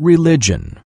religion.